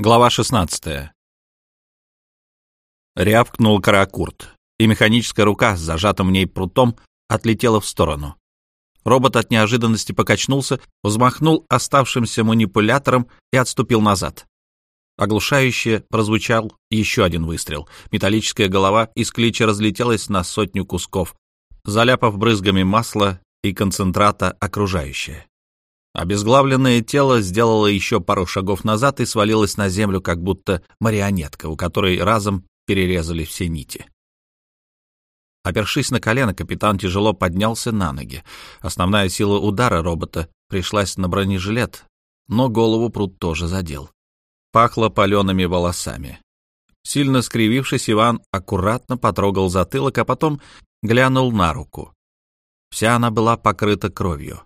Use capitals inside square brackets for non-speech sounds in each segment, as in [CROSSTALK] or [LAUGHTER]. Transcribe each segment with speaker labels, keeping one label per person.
Speaker 1: Глава 16. Рявкнул каракурт, и механическая рука с зажатым в ней прутом отлетела в сторону. Робот от неожиданности покачнулся, взмахнул оставшимся манипулятором и отступил назад. Оглушающе прозвучал еще один выстрел. Металлическая голова из клича разлетелась на сотню кусков, заляпав брызгами масла и концентрата окружающее. Обезглавленное тело сделало еще пару шагов назад и свалилось на землю, как будто марионетка, у которой разом перерезали все нити. Опершись на колено, капитан тяжело поднялся на ноги. Основная сила удара робота пришлась на бронежилет, но голову пруд тоже задел. Пахло палеными волосами. Сильно скривившись, Иван аккуратно потрогал затылок, а потом глянул на руку. Вся она была покрыта кровью.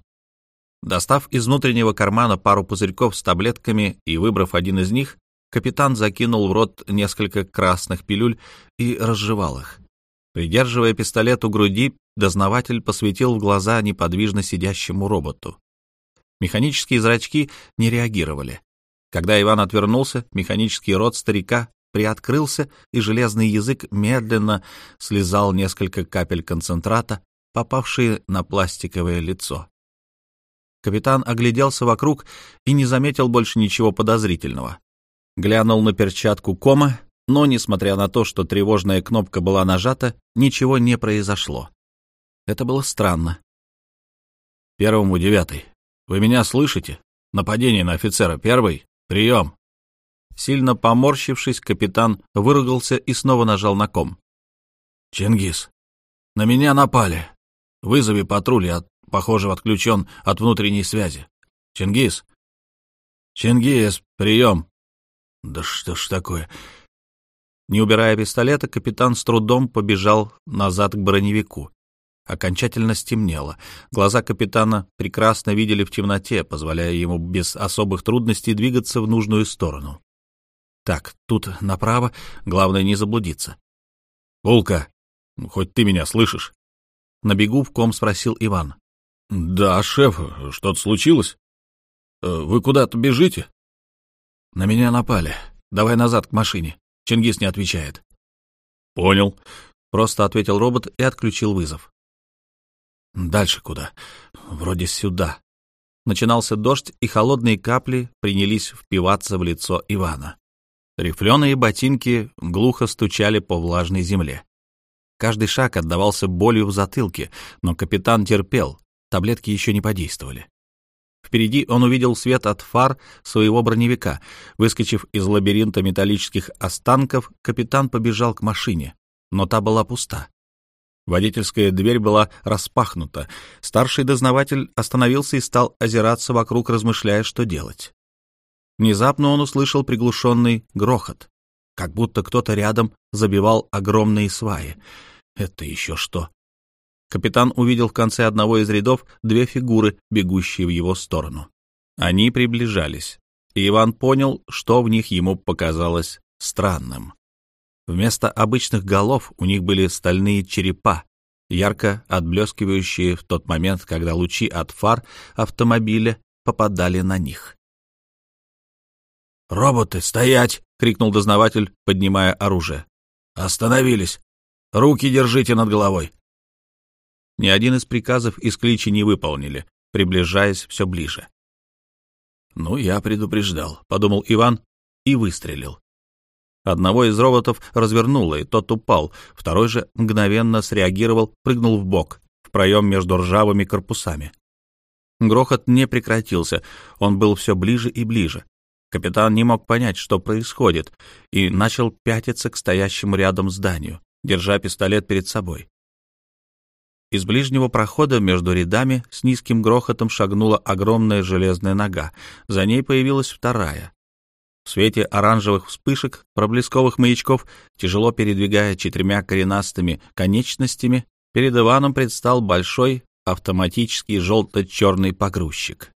Speaker 1: Достав из внутреннего кармана пару пузырьков с таблетками и выбрав один из них, капитан закинул в рот несколько красных пилюль и разжевал их. Придерживая пистолет у груди, дознаватель посветил в глаза неподвижно сидящему роботу. Механические зрачки не реагировали. Когда Иван отвернулся, механический рот старика приоткрылся, и железный язык медленно слезал несколько капель концентрата, попавшие на пластиковое лицо. Капитан огляделся вокруг и не заметил больше ничего подозрительного. Глянул на перчатку кома, но, несмотря на то, что тревожная кнопка была нажата, ничего не произошло. Это было странно. «Первому девятый. Вы меня слышите? Нападение на офицера. Первый. Прием!» Сильно поморщившись, капитан выругался и снова нажал на ком. «Чингис, на меня напали. Вызови патруль, я похоже, отключен от внутренней связи. Чингис? Чингис, прием. Да что ж такое? Не убирая пистолета, капитан с трудом побежал назад к броневику. Окончательно стемнело. Глаза капитана прекрасно видели в темноте, позволяя ему без особых трудностей двигаться в нужную сторону. Так, тут направо, главное не заблудиться. «Булка, хоть ты меня слышишь?» На бегу в ком спросил Иван. «Да, шеф, что-то случилось? Э, вы куда-то бежите?» «На меня напали. Давай назад к машине». Чингис не отвечает. «Понял», — просто ответил робот и отключил вызов. «Дальше куда? Вроде сюда». Начинался дождь, и холодные капли принялись впиваться в лицо Ивана. Рифленые ботинки глухо стучали по влажной земле. Каждый шаг отдавался болью в затылке, но капитан терпел, Таблетки еще не подействовали. Впереди он увидел свет от фар своего броневика. Выскочив из лабиринта металлических останков, капитан побежал к машине, но та была пуста. Водительская дверь была распахнута. Старший дознаватель остановился и стал озираться вокруг, размышляя, что делать. Внезапно он услышал приглушенный грохот, как будто кто-то рядом забивал огромные сваи. Это еще что? Капитан увидел в конце одного из рядов две фигуры, бегущие в его сторону. Они приближались, и Иван понял, что в них ему показалось странным. Вместо обычных голов у них были стальные черепа, ярко отблескивающие в тот момент, когда лучи от фар автомобиля попадали на них. «Роботы, стоять!» — крикнул дознаватель, поднимая оружие. «Остановились! Руки держите над головой!» Ни один из приказов из кличи не выполнили, приближаясь все ближе. «Ну, я предупреждал», — подумал Иван и выстрелил. Одного из роботов развернуло, и тот упал, второй же мгновенно среагировал, прыгнул в бок, в проем между ржавыми корпусами. Грохот не прекратился, он был все ближе и ближе. Капитан не мог понять, что происходит, и начал пятиться к стоящему рядом зданию, держа пистолет перед собой. Из ближнего прохода между рядами с низким грохотом шагнула огромная железная нога. За ней появилась вторая. В свете оранжевых вспышек, проблесковых маячков, тяжело передвигая четырьмя коренастыми конечностями, перед Иваном предстал большой автоматический желто-черный погрузчик.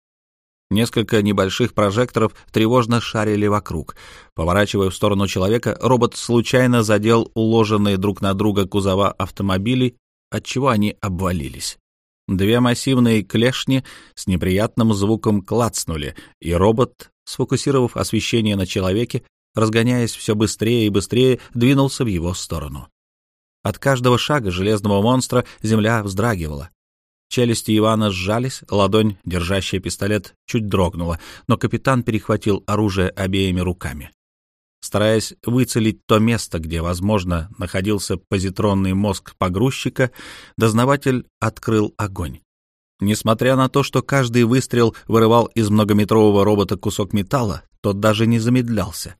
Speaker 1: Несколько небольших прожекторов тревожно шарили вокруг. Поворачивая в сторону человека, робот случайно задел уложенные друг на друга кузова автомобилей отчего они обвалились. Две массивные клешни с неприятным звуком клацнули, и робот сфокусировав освещение на человеке, разгоняясь все быстрее и быстрее, двинулся в его сторону. От каждого шага железного монстра земля вздрагивала. Челюсти Ивана сжались, ладонь, держащая пистолет, чуть дрогнула, но капитан перехватил оружие обеими руками. Стараясь выцелить то место, где, возможно, находился позитронный мозг погрузчика, дознаватель открыл огонь. Несмотря на то, что каждый выстрел вырывал из многометрового робота кусок металла, тот даже не замедлялся.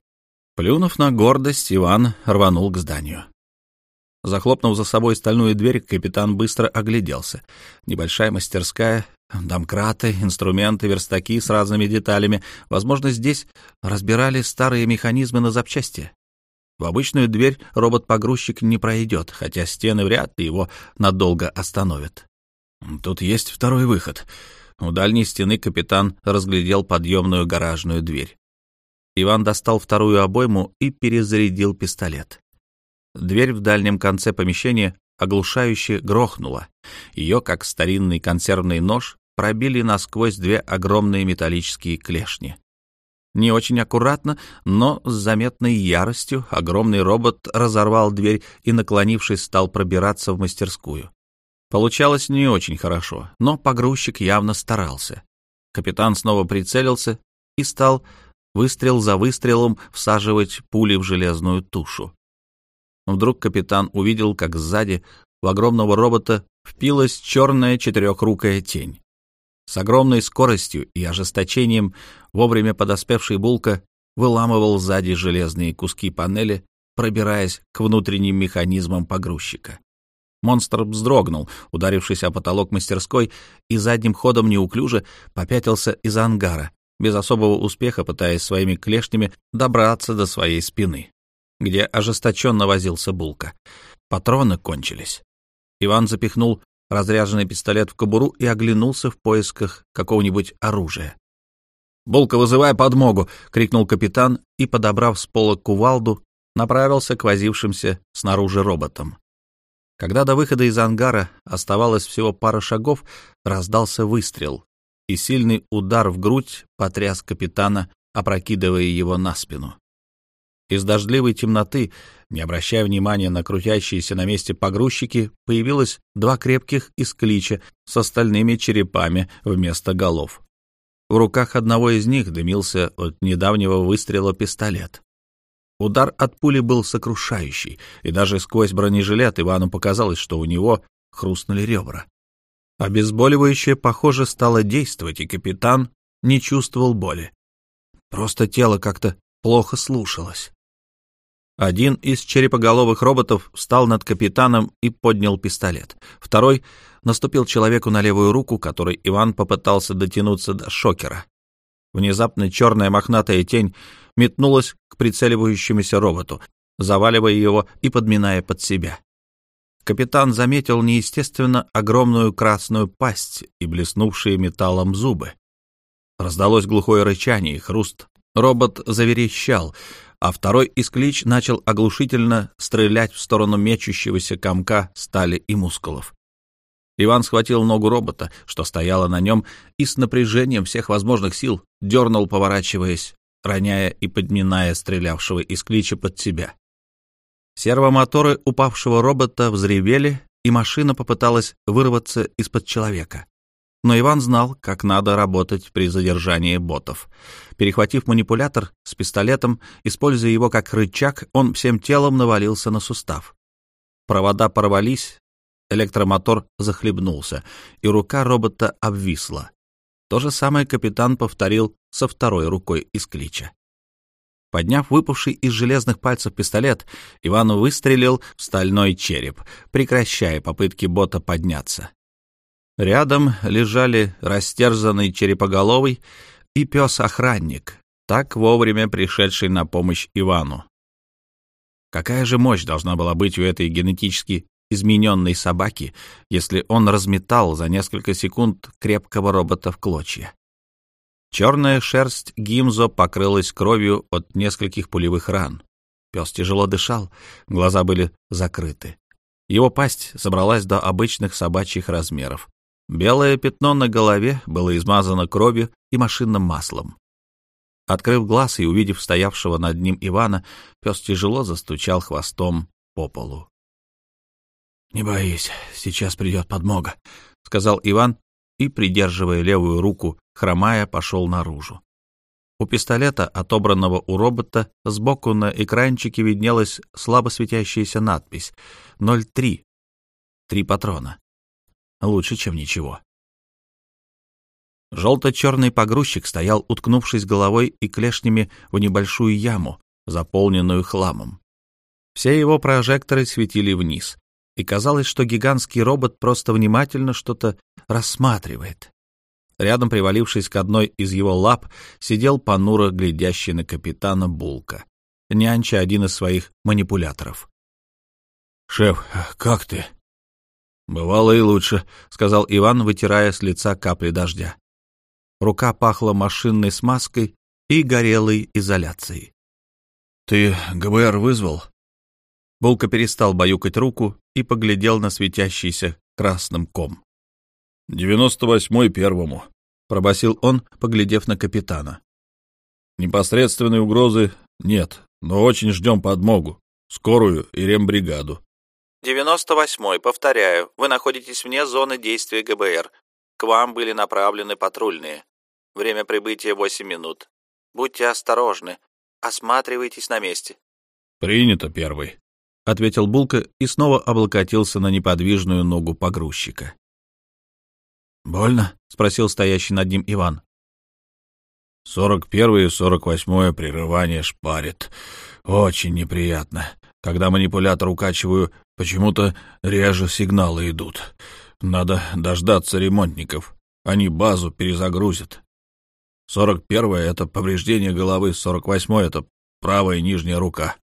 Speaker 1: Плюнув на гордость, Иван рванул к зданию. Захлопнув за собой стальную дверь, капитан быстро огляделся. Небольшая мастерская, домкраты, инструменты, верстаки с разными деталями. Возможно, здесь разбирали старые механизмы на запчасти. В обычную дверь робот-погрузчик не пройдет, хотя стены вряд ли его надолго остановят. Тут есть второй выход. У дальней стены капитан разглядел подъемную гаражную дверь. Иван достал вторую обойму и перезарядил пистолет. Дверь в дальнем конце помещения оглушающе грохнула. Ее, как старинный консервный нож, пробили насквозь две огромные металлические клешни. Не очень аккуратно, но с заметной яростью огромный робот разорвал дверь и, наклонившись, стал пробираться в мастерскую. Получалось не очень хорошо, но погрузчик явно старался. Капитан снова прицелился и стал выстрел за выстрелом всаживать пули в железную тушу. Вдруг капитан увидел, как сзади в огромного робота впилась черная четырехрукая тень. С огромной скоростью и ожесточением вовремя подоспевший Булка выламывал сзади железные куски панели, пробираясь к внутренним механизмам погрузчика. Монстр вздрогнул, ударившись о потолок мастерской, и задним ходом неуклюже попятился из ангара, без особого успеха пытаясь своими клешнями добраться до своей спины где ожесточенно возился Булка. Патроны кончились. Иван запихнул разряженный пистолет в кобуру и оглянулся в поисках какого-нибудь оружия. «Булка, вызывай подмогу!» — крикнул капитан и, подобрав с пола кувалду, направился к возившимся снаружи роботам. Когда до выхода из ангара оставалось всего пара шагов, раздался выстрел, и сильный удар в грудь потряс капитана, опрокидывая его на спину. Из дождливой темноты, не обращая внимания на крутящиеся на месте погрузчики, появилось два крепких исклича с остальными черепами вместо голов. В руках одного из них дымился от недавнего выстрела пистолет. Удар от пули был сокрушающий, и даже сквозь бронежилет Ивану показалось, что у него хрустнули ребра. Обезболивающее, похоже, стало действовать, и капитан не чувствовал боли. Просто тело как-то плохо слушалось. Один из черепоголовых роботов встал над капитаном и поднял пистолет. Второй наступил человеку на левую руку, которой Иван попытался дотянуться до шокера. Внезапно черная мохнатая тень метнулась к прицеливающемуся роботу, заваливая его и подминая под себя. Капитан заметил неестественно огромную красную пасть и блеснувшие металлом зубы. Раздалось глухое рычание и хруст. Робот заверещал, а второй исклич начал оглушительно стрелять в сторону мечущегося комка стали и мускулов. Иван схватил ногу робота, что стояло на нем, и с напряжением всех возможных сил дернул, поворачиваясь, роняя и подминая стрелявшего исклича под себя. Сервомоторы упавшего робота взревели, и машина попыталась вырваться из-под человека. Но Иван знал, как надо работать при задержании ботов. Перехватив манипулятор с пистолетом, используя его как рычаг, он всем телом навалился на сустав. Провода порвались, электромотор захлебнулся, и рука робота обвисла. То же самое капитан повторил со второй рукой из клича. Подняв выпавший из железных пальцев пистолет, Иван выстрелил в стальной череп, прекращая попытки бота подняться. Рядом лежали растерзанный черепоголовый и пес-охранник, так вовремя пришедший на помощь Ивану. Какая же мощь должна была быть у этой генетически измененной собаки, если он разметал за несколько секунд крепкого робота в клочья? Черная шерсть Гимзо покрылась кровью от нескольких пулевых ран. Пес тяжело дышал, глаза были закрыты. Его пасть собралась до обычных собачьих размеров. Белое пятно на голове было измазано кровью и машинным маслом. Открыв глаз и увидев стоявшего над ним Ивана, пес тяжело застучал хвостом по полу. — Не боись, сейчас придет подмога, — сказал Иван и, придерживая левую руку, хромая, пошел наружу. У пистолета, отобранного у робота, сбоку на экранчике виднелась слабо светящаяся надпись «03». Три патрона. Лучше, чем ничего. Желто-черный погрузчик стоял, уткнувшись головой и клешнями в небольшую яму, заполненную хламом. Все его прожекторы светили вниз, и казалось, что гигантский робот просто внимательно что-то рассматривает. Рядом, привалившись к одной из его лап, сидел понуро глядящий на капитана Булка, нянча один из своих манипуляторов. «Шеф, как ты?» «Бывало и лучше», — сказал Иван, вытирая с лица капли дождя. Рука пахла машинной смазкой и горелой изоляцией. «Ты ГБР вызвал?» Булка перестал баюкать руку и поглядел на светящийся красным ком. «Девяносто восьмой первому», — пробасил он, поглядев на капитана. «Непосредственной угрозы нет, но очень ждем подмогу, скорую и рембригаду».
Speaker 2: «Девяносто восьмой, повторяю, вы находитесь вне зоны действия ГБР. К вам были направлены патрульные. Время прибытия восемь минут. Будьте осторожны, осматривайтесь на месте».
Speaker 1: «Принято, первый», — ответил Булка и снова облокотился на неподвижную ногу погрузчика. «Больно?» — спросил стоящий над ним Иван. «Сорок первое и сорок восьмое прерывание шпарит. Очень неприятно. Когда манипулятор укачиваю, почему-то реже сигналы идут. Надо дождаться ремонтников. Они базу перезагрузят. Сорок первое — это повреждение головы, сорок восьмое — это правая нижняя рука».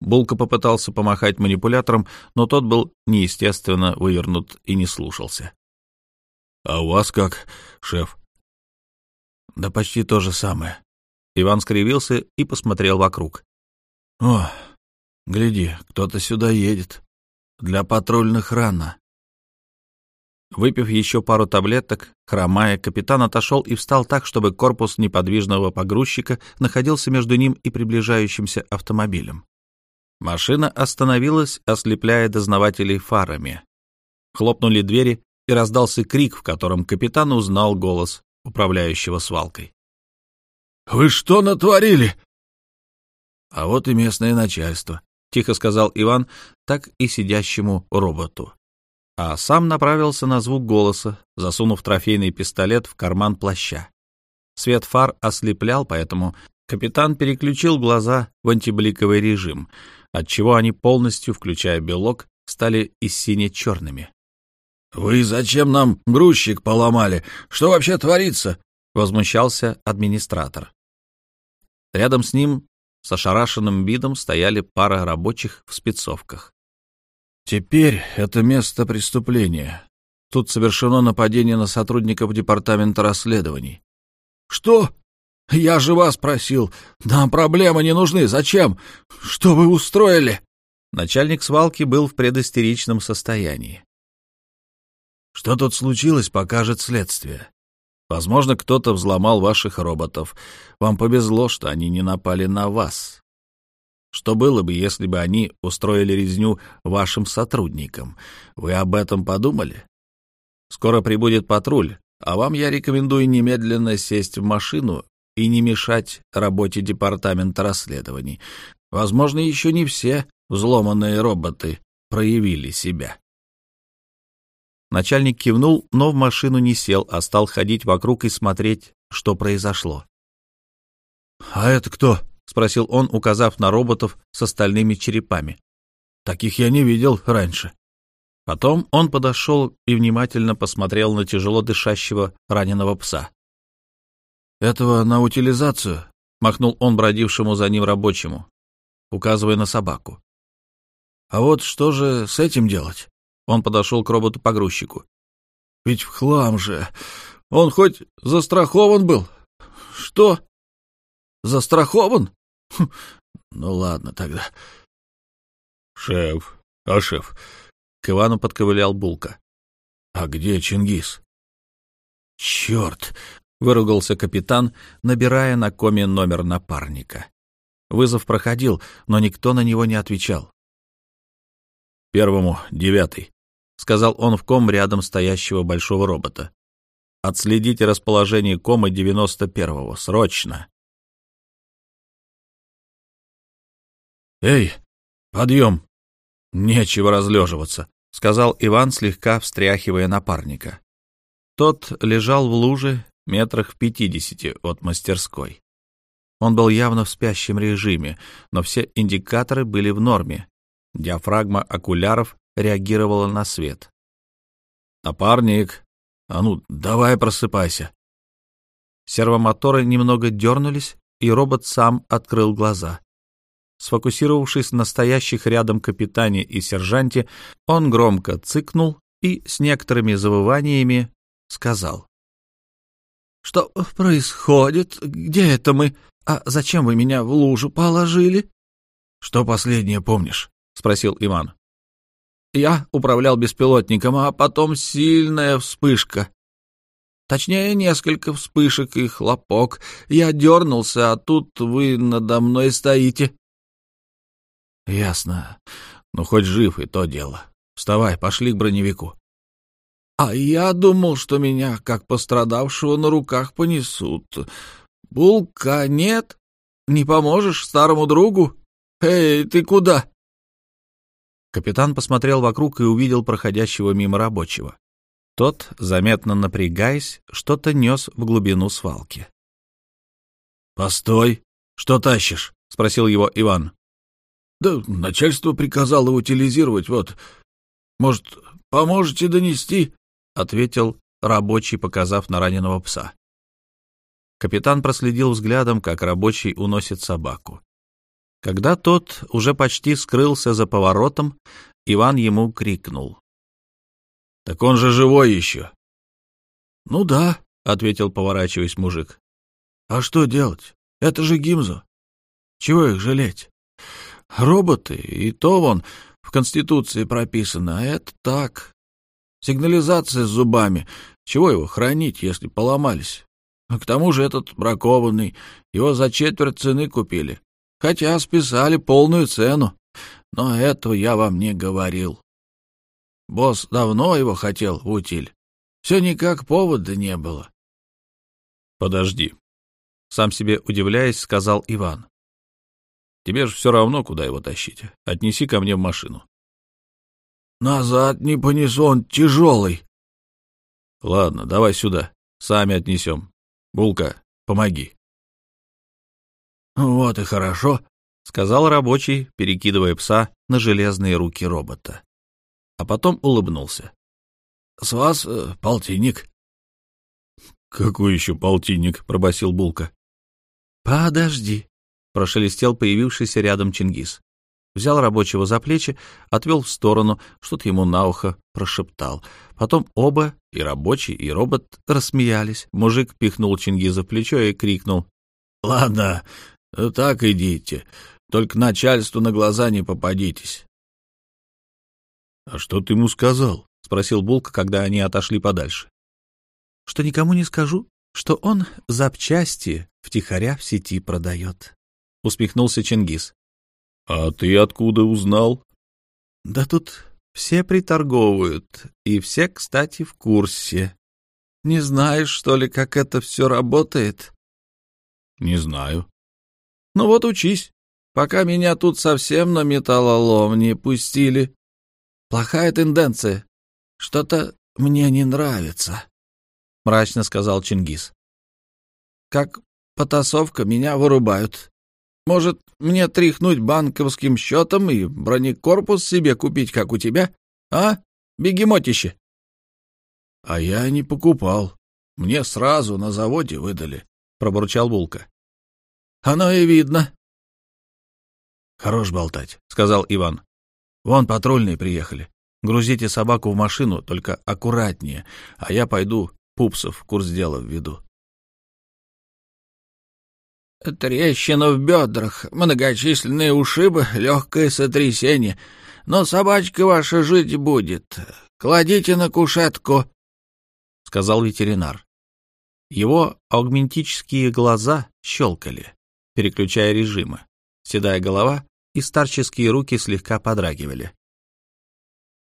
Speaker 1: Булка попытался помахать манипулятором, но тот был неестественно вывернут и не слушался. «А у вас как, шеф?» «Да почти то же самое». Иван скривился и посмотрел вокруг. «О, гляди, кто-то сюда едет. Для патрульных рано». Выпив еще пару таблеток, хромая, капитан отошел и встал так, чтобы корпус неподвижного погрузчика находился между ним и приближающимся автомобилем. Машина остановилась, ослепляя дознавателей фарами. Хлопнули двери, и раздался крик, в котором капитан узнал голос управляющего свалкой. «Вы что натворили?» «А вот и местное начальство», — тихо сказал Иван, так и сидящему роботу. А сам направился на звук голоса, засунув трофейный пистолет в карман плаща. Свет фар ослеплял, поэтому капитан переключил глаза в антибликовый режим, отчего они полностью, включая белок, стали и сине-черными. «Вы зачем нам грузчик поломали? Что вообще творится?» — возмущался администратор. Рядом с ним с ошарашенным видом стояли пара рабочих в спецовках. «Теперь это место преступления. Тут совершено нападение на сотрудников департамента расследований». «Что? Я же вас просил. Нам проблемы не нужны. Зачем? Что вы устроили?» Начальник свалки был в предостеричном состоянии. Что тут случилось, покажет следствие. Возможно, кто-то взломал ваших роботов. Вам повезло, что они не напали на вас. Что было бы, если бы они устроили резню вашим сотрудникам? Вы об этом подумали? Скоро прибудет патруль, а вам я рекомендую немедленно сесть в машину и не мешать работе департамента расследований. Возможно, еще не все взломанные роботы проявили себя. Начальник кивнул, но в машину не сел, а стал ходить вокруг и смотреть, что произошло. «А это кто?» — спросил он, указав на роботов с остальными черепами. «Таких я не видел раньше». Потом он подошел и внимательно посмотрел на тяжело дышащего раненого пса. «Этого на утилизацию», — махнул он бродившему за ним рабочему, указывая на собаку. «А вот что же с этим делать?» Он подошел к роботу-погрузчику. «Ведь в хлам же! Он хоть застрахован был? Что? Застрахован? Хм, [LAUGHS] ну ладно тогда». «Шеф, а шеф?» К Ивану подковылял Булка. «А где Чингис?» «Черт! — выругался капитан, набирая на коме номер напарника. Вызов проходил, но никто на него не отвечал. «Первому — девятый», — сказал он в ком рядом стоящего большого робота. «Отследите расположение кома девяносто первого. Срочно!» «Эй, подъем! Нечего разлеживаться», — сказал Иван, слегка встряхивая напарника. Тот лежал в луже метрах в пятидесяти от мастерской. Он был явно в спящем режиме, но все индикаторы были в норме. Диафрагма окуляров реагировала на свет. «Напарник, а ну, давай просыпайся!» Сервомоторы немного дернулись, и робот сам открыл глаза. Сфокусировавшись на стоящих рядом капитане и сержанте, он громко цыкнул и с некоторыми завываниями сказал. «Что происходит? Где это мы? А зачем вы меня в лужу положили?» «Что последнее помнишь?» — спросил Иван. «Я управлял беспилотником, а потом сильная вспышка. Точнее, несколько вспышек и хлопок. Я дернулся, а тут вы надо мной стоите». «Ясно. Ну, хоть жив и то дело. Вставай, пошли к броневику». А я думал, что меня, как пострадавшего, на руках понесут. Булка нет? Не поможешь старому другу? Эй, ты куда? Капитан посмотрел вокруг и увидел проходящего мимо рабочего. Тот, заметно напрягаясь, что-то нес в глубину свалки. «Постой! Что тащишь?» — спросил его Иван. «Да начальство приказало утилизировать, вот. Может, поможете донести?» — ответил рабочий, показав на раненого пса. Капитан проследил взглядом, как рабочий уносит собаку. Когда тот уже почти скрылся за поворотом, Иван ему крикнул. — Так он же живой еще. — Ну да, — ответил, поворачиваясь мужик. — А что делать? Это же Гимзо. Чего их жалеть? Роботы, и то вон в Конституции прописано, а это так, Сигнализация с зубами. Чего его хранить, если поломались? А к тому же этот бракованный. Его за четверть цены купили. Хотя списали полную цену. Но этого я вам не говорил. Босс давно его хотел в утиль. Все никак повода не было. — Подожди. Сам себе удивляясь, сказал Иван. — Тебе же все равно, куда его тащить. Отнеси ко мне в машину. Назад не понесу, он тяжелый. Ладно, давай сюда, сами отнесем. Булка, помоги. Вот и хорошо, — сказал рабочий, перекидывая пса на железные руки робота. А потом улыбнулся. — С вас э, полтинник. — Какой еще полтинник? — пробасил Булка. — Подожди, — прошелестел появившийся рядом Чингис взял рабочего за плечи, отвел в сторону, что-то ему на ухо прошептал. Потом оба, и рабочий, и робот, рассмеялись. Мужик пихнул Чингиза в плечо и крикнул. — Ладно, так идите, только начальству на глаза не попадитесь. — А что ты ему сказал? — спросил Булка, когда они отошли подальше. — Что никому не скажу, что он запчасти втихаря в сети продает, — усмехнулся Чингис. «А ты откуда узнал?» «Да тут все приторговывают, и все, кстати, в курсе. Не знаешь, что ли, как это все работает?» «Не знаю». «Ну вот учись, пока меня тут совсем на металлолом не пустили. Плохая тенденция. Что-то мне не нравится», — мрачно сказал Чингис. «Как потасовка меня вырубают. Может, мне тряхнуть банковским счетом и бронекорпус себе купить, как у тебя? А, бегемотище? — А я не покупал. Мне сразу на заводе выдали, — пробурчал Булка. — Оно и видно. — Хорош болтать, — сказал Иван. — Вон патрульные приехали. Грузите собаку в машину, только аккуратнее, а я пойду пупсов курс дела введу. Трещина в бедрах, многочисленные ушибы, легкое сотрясение. Но собачка ваша жить будет. Кладите на кушетку, — сказал ветеринар. Его аугментические глаза щелкали, переключая режимы. Седая голова и старческие руки слегка подрагивали.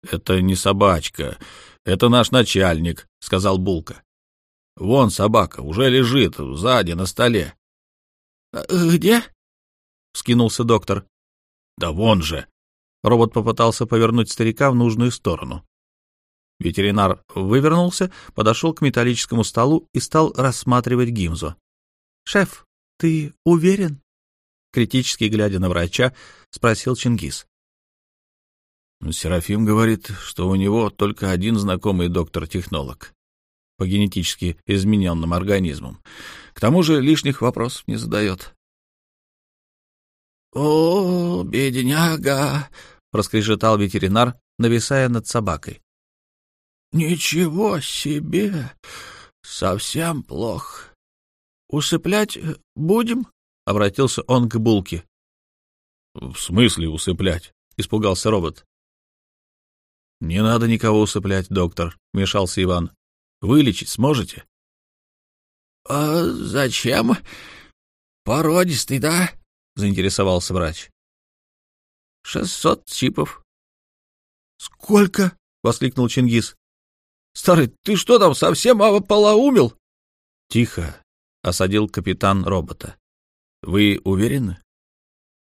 Speaker 1: «Это не собачка, это наш начальник», — сказал Булка. «Вон собака, уже лежит, сзади, на столе».
Speaker 3: «Э, «Где?» — вскинулся доктор.
Speaker 1: «Да вон же!» Робот попытался повернуть старика в нужную сторону. Ветеринар вывернулся, подошел к металлическому столу и стал рассматривать гимзу.
Speaker 3: «Шеф, ты уверен?»
Speaker 1: Критически глядя на врача, спросил Чингис. Серафим говорит, что у него только один знакомый доктор-технолог по генетически измененным организмам. К тому же лишних вопросов не задает.
Speaker 3: «О, бедняга!» — проскрежетал ветеринар, нависая над собакой. «Ничего себе! Совсем плохо. Усыплять будем?» — обратился он к Булке.
Speaker 1: «В смысле усыплять?» — испугался робот. «Не надо никого усыплять, доктор», — вмешался Иван. «Вылечить сможете?»
Speaker 3: «А зачем? Породистый, да?» — заинтересовался врач. «Шестьсот чипов».
Speaker 1: «Сколько?» — воскликнул Чингис. «Старый, ты что там, совсем ополоумел?» «Тихо», — осадил капитан робота. «Вы уверены?»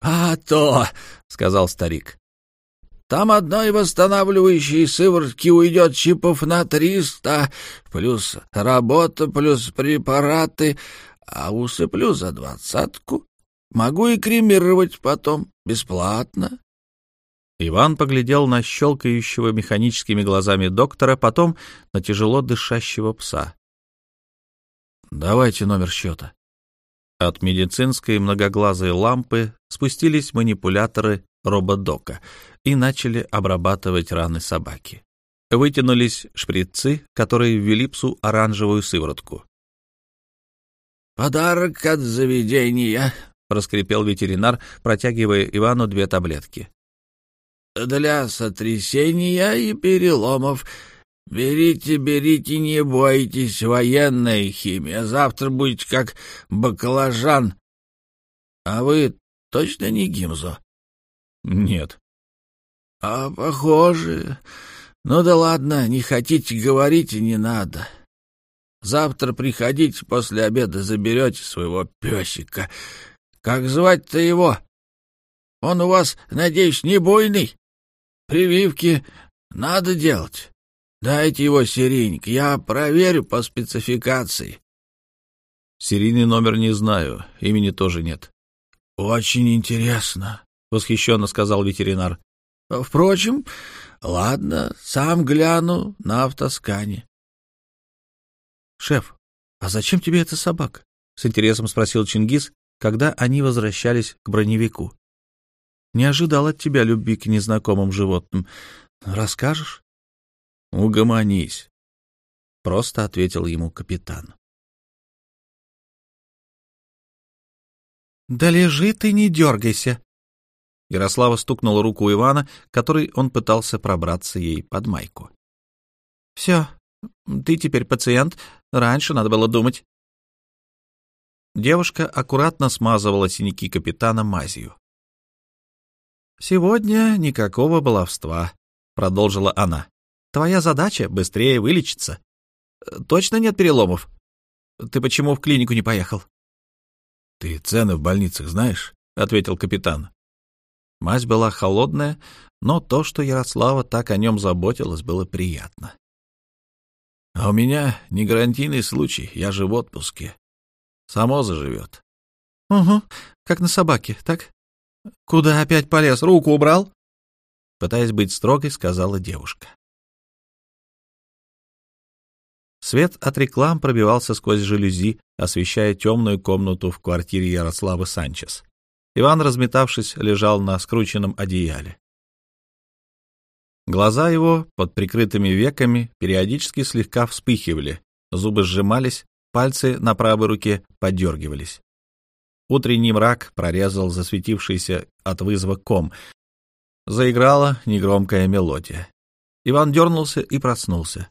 Speaker 3: «А то», — сказал старик. Там одной восстанавливающей сыворотки уйдет чипов на триста, плюс работа, плюс препараты, а усыплю за двадцатку. Могу и кремировать потом, бесплатно.
Speaker 1: Иван поглядел на щелкающего механическими глазами доктора, потом на тяжело дышащего пса. «Давайте номер счета». От медицинской многоглазой лампы спустились манипуляторы рободока и начали обрабатывать раны собаки. Вытянулись шприцы, которые ввели псу оранжевую сыворотку.
Speaker 3: «Подарок от заведения», — проскрипел ветеринар, протягивая Ивану две таблетки. «Для сотрясения и переломов. Берите, берите, не бойтесь, военная химия. Завтра будете как баклажан. А вы точно не Гимзо?»
Speaker 1: Нет.
Speaker 3: — А похоже. Ну да ладно, не хотите говорить и не надо. Завтра приходите после обеда, заберете своего песика. Как звать-то его? Он у вас, надеюсь, не бойный? Прививки надо делать. Дайте его серийник, я проверю по спецификации.
Speaker 1: Серийный номер не знаю, имени тоже нет.
Speaker 3: Очень интересно. — восхищенно сказал ветеринар. — Впрочем, ладно, сам гляну на автоскане.
Speaker 1: — Шеф, а зачем тебе эта собака? — с интересом спросил Чингис, когда они возвращались к броневику. — Не ожидал от тебя любви к незнакомым животным. Расскажешь? — Угомонись, — просто ответил ему капитан.
Speaker 3: «Да лежи ты, не дергайся!»
Speaker 1: Ярослава стукнула руку Ивана, которой он пытался пробраться ей под майку.
Speaker 3: — Все, ты теперь пациент. Раньше надо было думать.
Speaker 1: Девушка аккуратно смазывала синяки капитана мазью.
Speaker 3: «Сегодня никакого баловства», — продолжила она. «Твоя задача — быстрее вылечиться. Точно нет переломов? Ты почему в клинику не поехал?»
Speaker 1: «Ты цены в больницах знаешь?» — ответил капитан. Мазь была холодная, но то, что Ярослава так о нем заботилась, было приятно. — А у меня не гарантийный случай, я же в отпуске. Само заживет.
Speaker 3: — Угу, как на собаке, так? Куда опять полез? Руку убрал?
Speaker 1: Пытаясь быть строгой, сказала девушка. Свет от реклам пробивался сквозь жалюзи, освещая темную комнату в квартире Ярославы Санчес. Иван, разметавшись, лежал на скрученном одеяле. Глаза его под прикрытыми веками периодически слегка вспыхивали, зубы сжимались, пальцы на правой руке подергивались. Утренний мрак прорезал засветившийся от вызова ком. Заиграла негромкая мелодия. Иван дернулся и проснулся.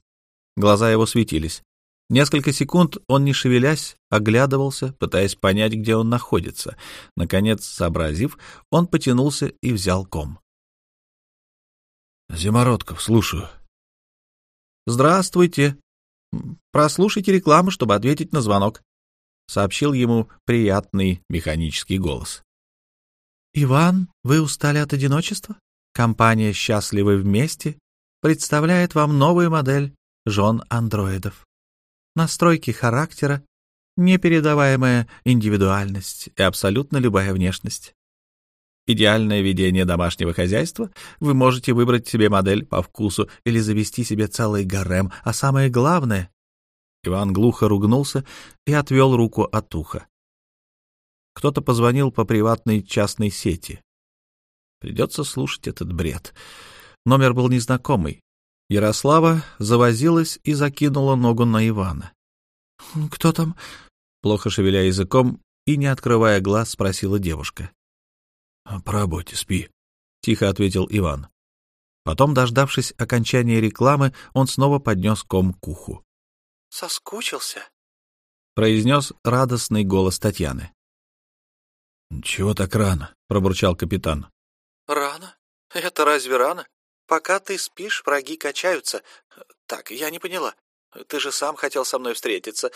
Speaker 1: Глаза его светились. Несколько секунд он, не шевелясь, оглядывался, пытаясь понять, где он находится. Наконец, сообразив, он потянулся и взял ком.
Speaker 3: «Зимородков, слушаю».
Speaker 1: «Здравствуйте. Прослушайте рекламу, чтобы ответить на звонок», — сообщил ему приятный механический голос. «Иван, вы устали от одиночества? Компания «Счастливы вместе» представляет вам новую модель жен андроидов настройки характера, непередаваемая индивидуальность и абсолютно любая внешность. Идеальное ведение домашнего хозяйства вы можете выбрать себе модель по вкусу или завести себе целый гарем, а самое главное... Иван глухо ругнулся и отвел руку от уха. Кто-то позвонил по приватной частной сети. Придется слушать этот бред. Номер был незнакомый, Ярослава завозилась и закинула ногу на Ивана. «Кто там?» Плохо шевеля языком и не открывая глаз, спросила девушка.
Speaker 3: «По работе, спи», — тихо ответил Иван.
Speaker 1: Потом, дождавшись окончания рекламы, он снова поднес ком к уху.
Speaker 2: «Соскучился?»
Speaker 1: — произнес радостный голос Татьяны.
Speaker 3: «Чего так рано?» — пробурчал капитан.
Speaker 2: «Рано? Это разве рано? Пока ты спишь, враги качаются. Так, я не поняла. Ты же сам хотел со мной встретиться.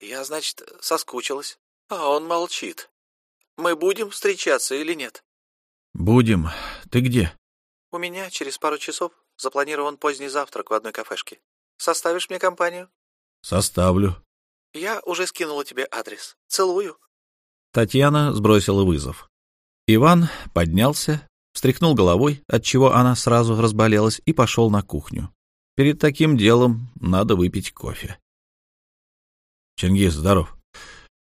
Speaker 2: Я, значит, соскучилась. А он молчит. Мы будем встречаться или нет?
Speaker 3: Будем. Ты где?
Speaker 2: У меня через пару часов запланирован поздний завтрак в одной кафешке. Составишь мне компанию?
Speaker 3: Составлю.
Speaker 2: Я уже скинула тебе адрес. Целую.
Speaker 1: Татьяна сбросила вызов. Иван поднялся, встряхнул головой, отчего она сразу разболелась, и пошел на кухню. Перед таким делом надо выпить кофе.
Speaker 3: — Чингис, здоров.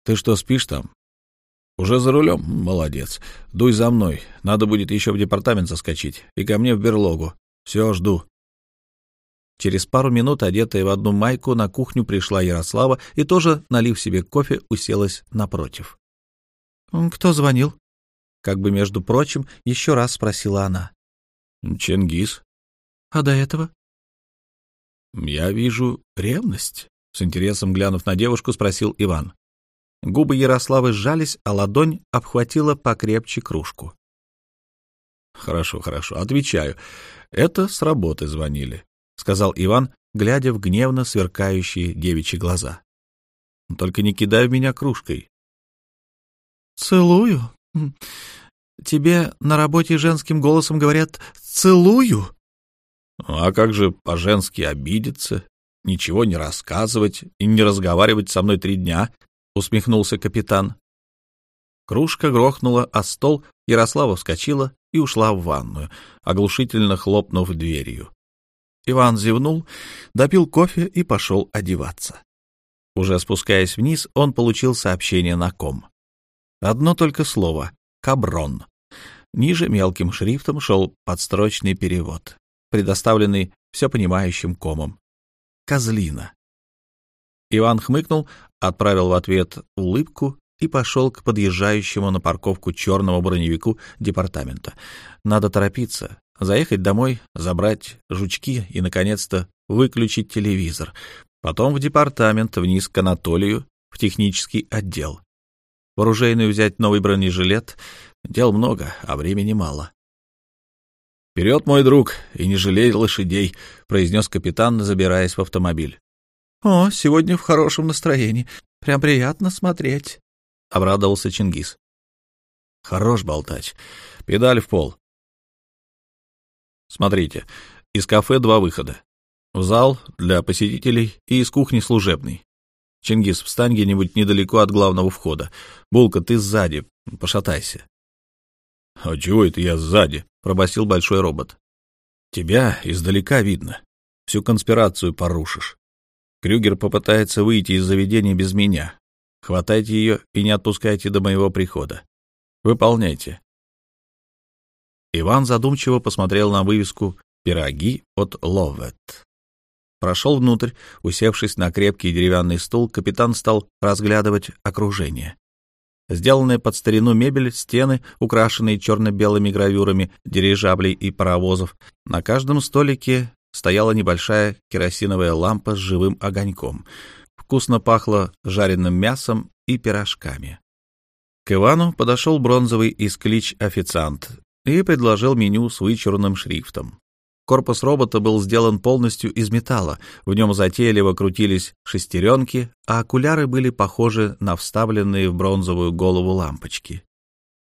Speaker 3: Ты что, спишь там? — Уже за рулем? Молодец. Дуй за мной. Надо будет еще в департамент заскочить. И ко мне в берлогу. Все, жду.
Speaker 1: Через пару минут, одетая в одну майку, на кухню пришла Ярослава и тоже, налив себе кофе, уселась напротив. — Кто звонил? Как бы, между прочим, еще раз спросила она.
Speaker 3: «Чингис».
Speaker 1: «А до этого?»
Speaker 3: «Я вижу ревность», — с интересом глянув на девушку, спросил Иван.
Speaker 1: Губы Ярославы сжались, а ладонь обхватила покрепче кружку.
Speaker 3: «Хорошо, хорошо, отвечаю. Это с работы звонили», — сказал Иван, глядя в гневно сверкающие девичьи глаза. «Только не кидай в меня кружкой».
Speaker 1: «Целую», Тебе на работе женским голосом говорят «целую»?»
Speaker 3: «А как же по-женски обидеться, ничего не рассказывать и не разговаривать со мной три дня?» — усмехнулся капитан. Кружка грохнула о стол, Ярослава вскочила и ушла в ванную, оглушительно хлопнув дверью. Иван зевнул, допил кофе и пошел одеваться. Уже спускаясь вниз, он получил сообщение на ком. Одно только слово — «каброн». Ниже мелким шрифтом шел подстрочный перевод, предоставленный все понимающим комом. «Козлина». Иван хмыкнул, отправил в ответ улыбку и пошел к подъезжающему на парковку черному броневику департамента. Надо торопиться, заехать домой, забрать жучки и, наконец-то, выключить телевизор. Потом в департамент, вниз к Анатолию, в технический отдел. В оружейную взять новый бронежилет. Дел много, а времени мало. «Вперед, мой друг, и не жалей лошадей», — произнес капитан, забираясь в автомобиль.
Speaker 1: «О, сегодня в хорошем настроении. Прям приятно смотреть», — обрадовался Чингис.
Speaker 3: «Хорош болтать. Педаль в пол». Смотрите, из кафе два выхода. В зал для посетителей и из кухни служебный. Чингис, встань где-нибудь недалеко от главного входа. Булка, ты сзади, пошатайся. — А чего это я сзади? — пробасил большой робот. — Тебя издалека видно. Всю конспирацию порушишь. Крюгер попытается выйти из заведения без меня. Хватайте ее и не отпускайте до моего прихода. Выполняйте. Иван задумчиво посмотрел на вывеску «Пироги от Ловет». Прошел внутрь, усевшись на крепкий деревянный стул, капитан стал разглядывать окружение. Сделанная под старину мебель, стены, украшенные черно-белыми гравюрами дирижаблей и паровозов. На каждом столике стояла небольшая керосиновая лампа с живым огоньком.
Speaker 1: Вкусно пахло жареным мясом и пирожками. К Ивану подошел бронзовый исклич-официант и предложил меню с вычурным шрифтом. Корпус робота был сделан полностью из металла, в нем затейливо крутились шестеренки, а окуляры были похожи на вставленные в бронзовую голову лампочки.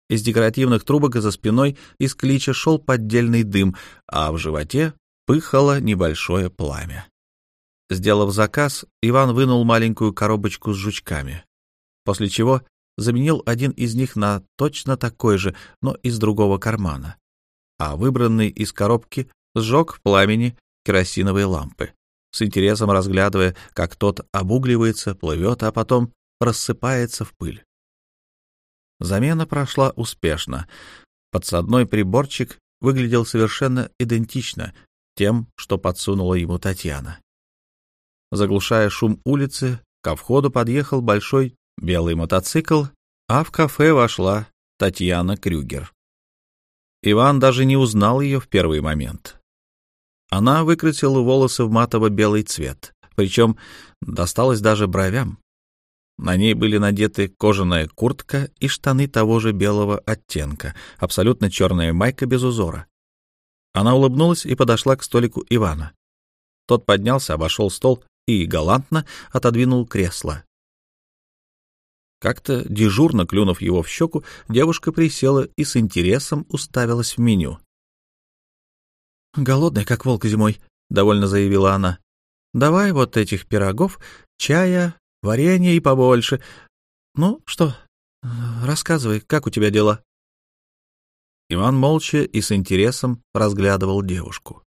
Speaker 1: Из декоративных трубок за спиной из клича шел поддельный дым, а в животе пыхало небольшое пламя. Сделав заказ, Иван вынул маленькую коробочку с жучками, после чего заменил один из них на точно такой же, но из другого кармана, а выбранный из коробки сжег в пламени керосиновые лампы, с интересом разглядывая, как тот обугливается, плывет, а потом рассыпается в пыль. Замена прошла успешно. Подсадной приборчик выглядел совершенно идентично тем, что подсунула ему Татьяна. Заглушая шум улицы, ко входу подъехал большой белый мотоцикл, а в кафе вошла Татьяна Крюгер. Иван даже не узнал ее в первый момент. Она выкрасила волосы в матово-белый цвет, причем досталось даже бровям. На ней были надеты кожаная куртка и штаны того же белого оттенка, абсолютно черная майка без узора. Она улыбнулась и подошла к столику Ивана. Тот поднялся, обошел стол и галантно отодвинул кресло. Как-то дежурно клюнув его в щеку, девушка присела и с интересом уставилась в меню. «Голодная, как волк зимой», — довольно заявила она. «Давай вот этих пирогов, чая, варенья и побольше. Ну, что, рассказывай, как у тебя дела?» Иван молча и с интересом разглядывал девушку.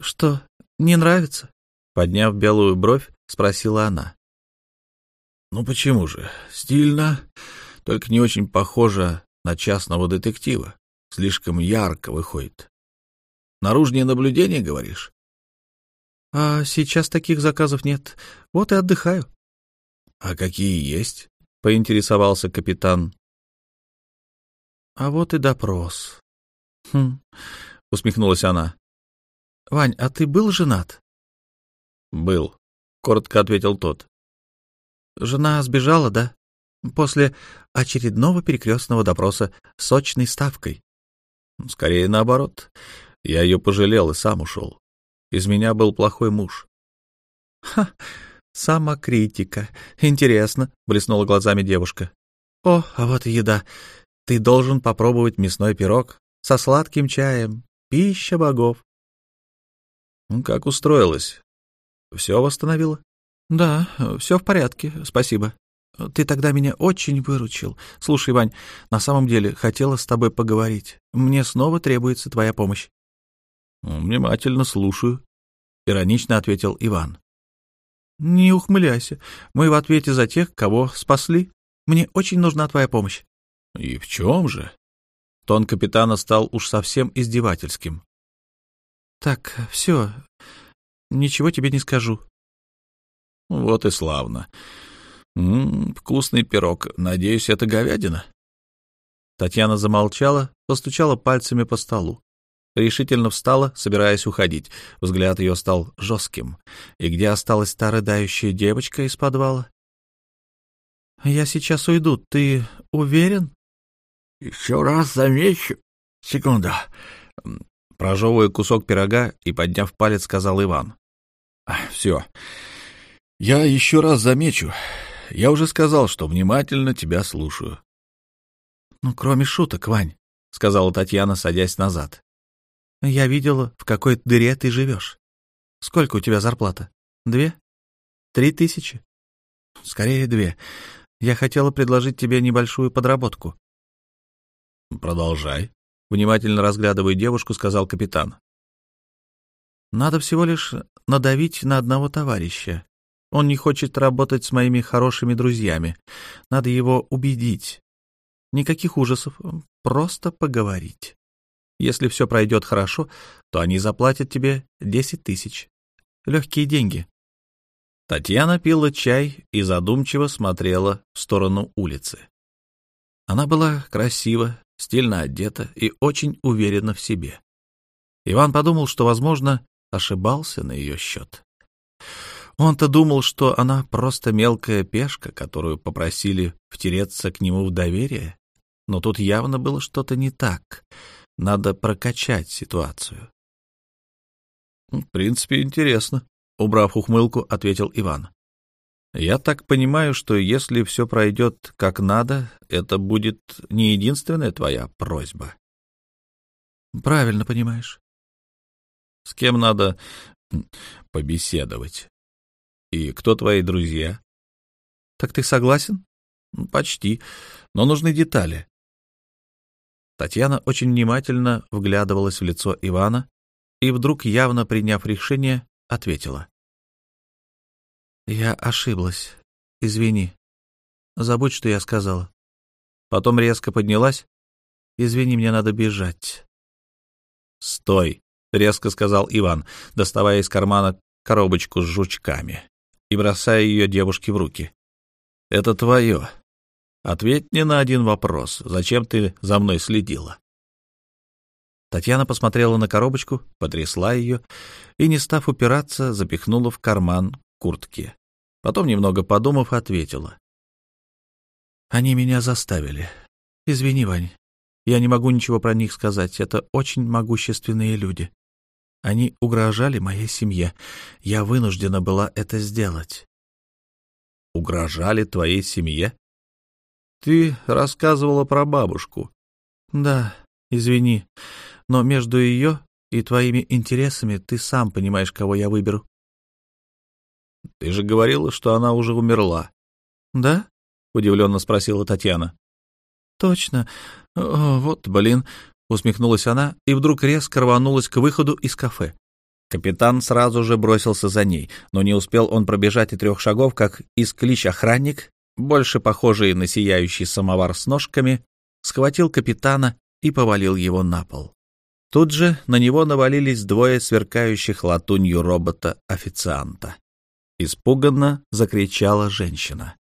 Speaker 1: «Что, не нравится?» — подняв белую бровь, спросила она. «Ну почему же? Стильно, только не очень похоже на частного детектива. Слишком ярко выходит. Наружнее наблюдение, говоришь?» «А сейчас таких заказов нет. Вот и отдыхаю». «А какие есть?» — поинтересовался капитан. «А вот и допрос». «Хм», — усмехнулась она. «Вань, а ты был женат?» «Был», — коротко ответил тот. «Жена сбежала, да? После очередного перекрестного допроса с сочной ставкой?» «Скорее наоборот. Я ее пожалел и сам ушел. Из меня был плохой муж». «Ха, самокритика. Интересно», — блеснула глазами девушка. «О, а вот и еда. Ты должен попробовать мясной пирог со сладким чаем. Пища богов». «Как устроилась? Все восстановила?» «Да, все в порядке, спасибо. Ты тогда меня очень выручил. Слушай, Вань, на самом деле хотела с тобой поговорить. Мне снова требуется твоя помощь». «Внимательно слушаю», — иронично ответил Иван. «Не ухмыляйся. Мы в ответе за тех, кого спасли. Мне очень нужна твоя помощь». «И в чем же?» Тон капитана стал уж совсем издевательским. «Так, все. Ничего тебе не скажу. Вот и славно. М -м, вкусный пирог. Надеюсь, это говядина. Татьяна замолчала, постучала пальцами по столу. Решительно встала, собираясь уходить. Взгляд ее стал жестким. И где осталась та рыдающая девочка из подвала? — Я сейчас уйду. Ты уверен?
Speaker 3: — Еще раз замечу. Секунда.
Speaker 1: Прожевывая кусок пирога и подняв палец, сказал Иван. — Все. Я еще раз замечу. Я уже сказал, что внимательно тебя слушаю. — Ну, кроме шуток, Вань, — сказала Татьяна, садясь назад. — Я видела, в какой дыре ты живешь. Сколько у тебя зарплата? Две? Три тысячи? Скорее, две. Я хотела предложить тебе небольшую подработку. — Продолжай, — внимательно разглядывая девушку, сказал капитан. — Надо всего лишь надавить на одного товарища, он не хочет работать с моими хорошими друзьями. Надо его убедить. Никаких ужасов, просто поговорить. Если все пройдет хорошо, то они заплатят тебе десять тысяч. Легкие деньги. Татьяна пила чай и задумчиво смотрела в сторону улицы. Она была красива, стильно одета и очень уверена в себе. Иван подумал, что, возможно, ошибался на ее счет. Он-то думал, что она просто мелкая пешка, которую попросили втереться к нему в доверие. Но тут явно было что-то не так. Надо прокачать ситуацию. «В принципе, интересно», — убрав ухмылку, ответил Иван. «Я так понимаю, что если все пройдет как надо, это будет не единственная твоя просьба». «Правильно понимаешь». «С кем надо побеседовать?» «И кто твои друзья?» «Так ты согласен?» «Почти. Но нужны детали». Татьяна очень внимательно вглядывалась в лицо Ивана и вдруг, явно приняв решение, ответила. «Я ошиблась. Извини. Забудь, что я сказала». Потом резко поднялась. «Извини, мне надо бежать». «Стой!» — резко сказал Иван, доставая из кармана коробочку с жучками и бросая ее девушке в руки. «Это твое. Ответь мне на один вопрос. Зачем ты за мной следила?» Татьяна посмотрела на коробочку, потрясла ее и, не став упираться, запихнула в карман куртки. Потом, немного подумав, ответила. «Они меня заставили. Извини, Вань, я не могу ничего про них сказать. Это очень могущественные люди. Они угрожали моей семье. Я вынуждена была это сделать». «Угрожали твоей семье?» «Ты рассказывала про бабушку». «Да, извини но между ее и твоими интересами ты сам понимаешь, кого я выберу. — Ты же говорила, что она уже умерла. — Да? — удивленно спросила Татьяна. — Точно. О, вот, блин, — усмехнулась она и вдруг резко рванулась к выходу из кафе. Капитан сразу же бросился за ней, но не успел он пробежать и трех шагов, как из клич охранник, больше похожий на сияющий самовар с ножками, схватил капитана и повалил его на пол. Тут же на него навалились двое сверкающих латунью робота-официанта. Испуганно закричала женщина.